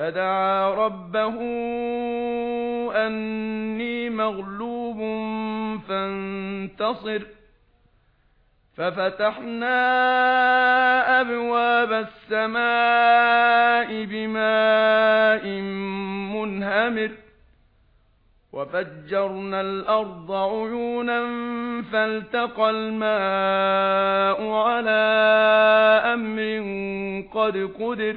فدعا ربه أني مغلوب فانتصر ففتحنا أبواب السماء بماء منهمر وفجرنا الأرض عيونا فالتقى الماء على أمر قد قدر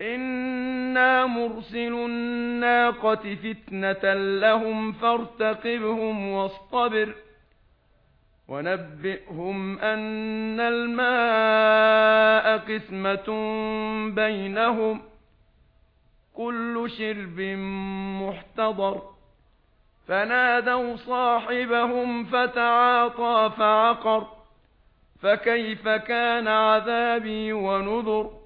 إِنَّا مُرْسِلُو النَّاقَةِ فِتْنَةً لَّهُمْ فَارْتَقِبْهُمْ وَاصْطَبِرْ وَنَبِّئْهُمْ أَنَّ الْمَاءَ قِسْمَةٌ بَيْنَهُمْ كُلُّ شِرْبٍ مُحْتَضَرٌ فَنَادَوْا صَاحِبَهُمْ فَتَعَاطَى فَعَقَرَ فَكَيْفَ كَانَ عَذَابِي وَنُذُرِ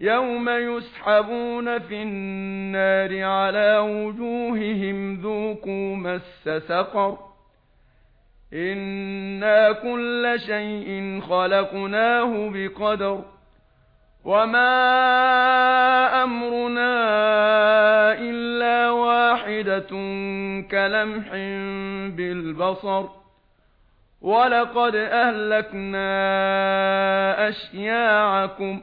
يَوْمَ يُسْحَبُونَ فِي النَّارِ عَلَى وُجُوهِهِمْ ذُوقُوا مَسَّ سَقَرَ إِنَّا كُلَّ شَيْءٍ خَلَقْنَاهُ بِقَدَرٍ وَمَا أَمْرُنَا إِلَّا وَاحِدَةٌ كَلَمْحٍ بِالْبَصَرِ وَلَقَدْ أَهْلَكْنَا أَشْيَاعَكُمْ